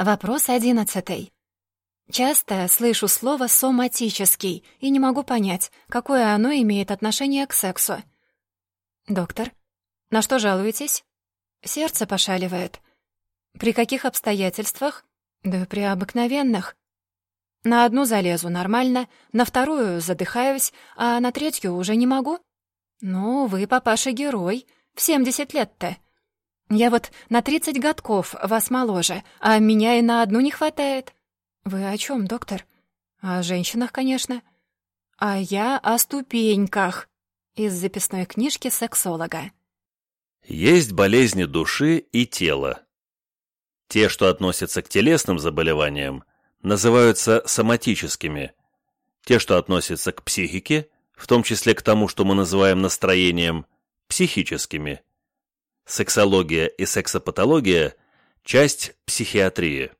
Вопрос одиннадцатый. Часто слышу слово «соматический» и не могу понять, какое оно имеет отношение к сексу. Доктор, на что жалуетесь? Сердце пошаливает. При каких обстоятельствах? Да при обыкновенных. На одну залезу нормально, на вторую задыхаюсь, а на третью уже не могу. Ну, вы, папаша, герой. В семьдесят лет-то. Я вот на тридцать годков вас моложе, а меня и на одну не хватает. Вы о чем, доктор? О женщинах, конечно. А я о ступеньках. Из записной книжки сексолога. Есть болезни души и тела. Те, что относятся к телесным заболеваниям, называются соматическими. Те, что относятся к психике, в том числе к тому, что мы называем настроением, психическими. Сексология и сексопатология – часть психиатрии.